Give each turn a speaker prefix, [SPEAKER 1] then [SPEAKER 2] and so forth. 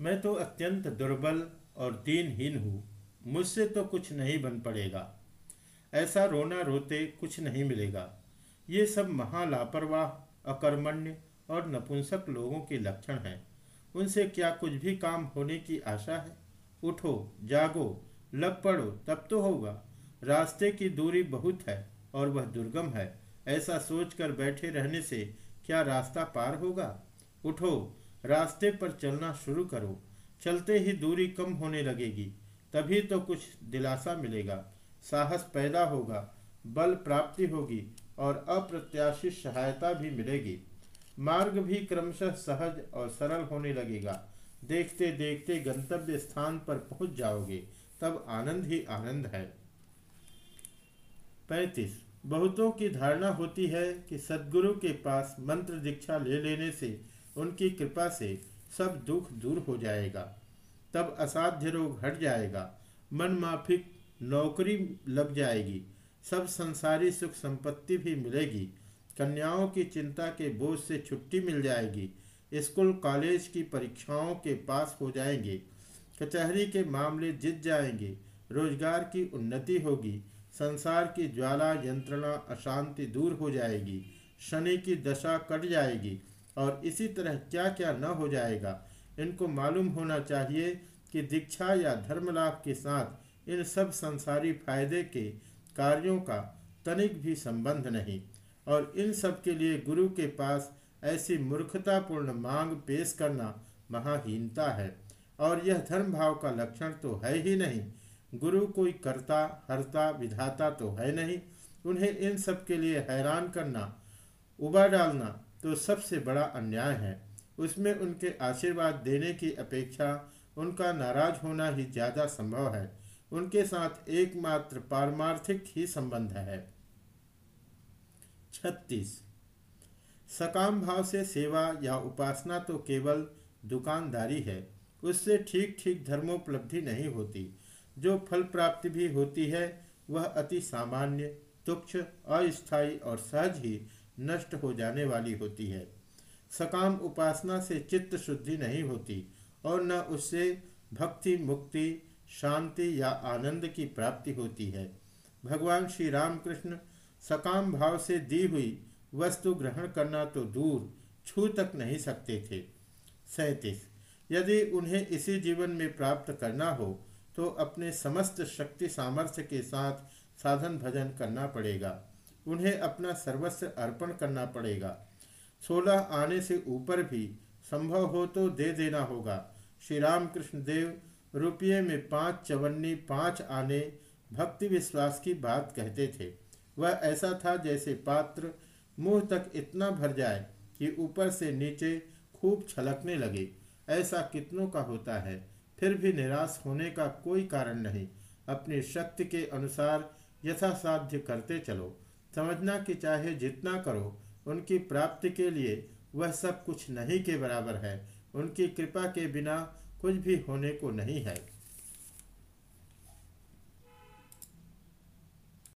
[SPEAKER 1] मैं तो अत्यंत दुर्बल और दीनहीन हूँ, मुझसे तो कुछ नहीं बन पड़ेगा। ऐसा रोना रोते कुछ नहीं मिलेगा। ये सब महालापरवाह अकर्मण्य और नपुंसक लोगों के लक्षण हैं। उनसे क्या कुछ भी काम होने की आशा है? उठो, जागो लग पड़ो, तब तो होगा। रास्ते की दूरी बहुत है और वह दुर्गम है। ऐसा सोचकर बैठे रहने से क्या रास्ता पार होगा? उठो रास्ते पर चलना शुरू करो। चलते ही दूरी कम होने लगेगी, तभी तो कुछ दिलासा मिलेगा। साहस पैदा होगा, बल प्राप्ति होगी और अप्रत्याशित सहायता भी मिलेगी। मार्ग भी क्रमशः सहज और सरल होने लगेगा। देखते देखते गंतव्य स्थान पर पहुँच जाओगे, तब आनंद ही आनंद है। पैतीस। बहुतों की धारणा होती है कि सदगुरु के पास मंत्र दीक्षा ले लेने से उनकी कृपा से सब दुख दूर हो जाएगा। तब असाध्य रोग हट जाएगा। मन माफिक नौकरी लग जाएगी। सब संसारी सुख संपत्ति भी मिलेगी। कन्याओं की चिंता के बोझ से छुट्टी मिल जाएगी। स्कूल कॉलेज की परीक्षाओं के पास हो जाएँगे। कचहरी के मामले जीत जाएँगे। रोज़गार की उन्नति होगी। संसार की ज्वाला यंत्रणा अशांति दूर हो जाएगी। शनि की दशा कट जाएगी। और इसी तरह क्या क्या न हो जाएगा, इनको मालूम होना चाहिए कि दीक्षा या धर्म लाभ के साथ इन सब संसारी फ़ायदे के कार्यों का तनिक भी संबंध नहीं। और इन सब के लिए गुरु के पास ऐसी मूर्खतापूर्ण मांग पेश करना महाहीनता है। और यह धर्म भाव का लक्षण तो है ही नहीं। गुरु कोई कर्ता, हरता, विधाता तो है नहीं। उन्हें इन सब के लिए हैरान करना उबा डालना तो सबसे बड़ा अन्याय है। उसमें उनके आशीर्वाद देने की अपेक्षा उनका नाराज़ होना ही ज़्यादा संभव है। उनके साथ एकमात्र पारमार्थिक ही संबंध है। छत्तीस। सकाम भाव से सेवा या उपासना तो केवल दुकानदारी है। उससे ठीक ठीक धर्मोपलब्धि नहीं होती। जो फल प्राप्ति भी होती है, वह अति सामान्य तुक्ष अस्थायी और सहज ही नष्ट हो जाने वाली होती है। सकाम उपासना से चित्त शुद्धि नहीं होती और न उससे भक्ति, मुक्ति, शांति या आनंद की प्राप्ति होती है। भगवान श्री रामकृष्ण सकाम भाव से दी हुई वस्तु ग्रहण करना तो दूर छू तक नहीं सकते थे। सैतीस, यदि उन्हें इसी जीवन में प्राप्त करना हो तो अपने समस्त शक्ति सामर्थ्य के साथ साधन भजन करना पड़ेगा। उन्हें अपना सर्वस्व अर्पण करना पड़ेगा। सोलह आने से ऊपर भी संभव हो तो दे देना होगा। श्री रामकृष्ण देव रुपये में पाँच चवन्नी, पाँच आने, भक्ति विश्वास की बात कहते थे। वह ऐसा था जैसे पात्र मुँह तक इतना भर जाए कि ऊपर से नीचे खूब छलकने लगे। ऐसा कितनों का होता है? फिर भी निराश होने का कोई कारण नहीं। अपनी शक्ति के अनुसार यथासाध्य करते चलो। समझना कि चाहे जितना करो, उनकी प्राप्ति के लिए वह सब कुछ नहीं के बराबर है। उनकी कृपा के बिना कुछ भी होने को नहीं है।